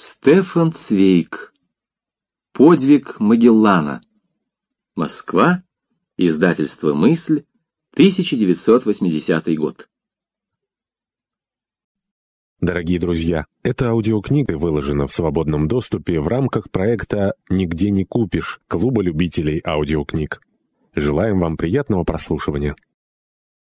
Стефан Цвейк. Подвиг Магеллана. Москва. Издательство «Мысль», 1980 год. Дорогие друзья, эта аудиокнига выложена в свободном доступе в рамках проекта «Нигде не купишь» Клуба любителей аудиокниг. Желаем вам приятного прослушивания.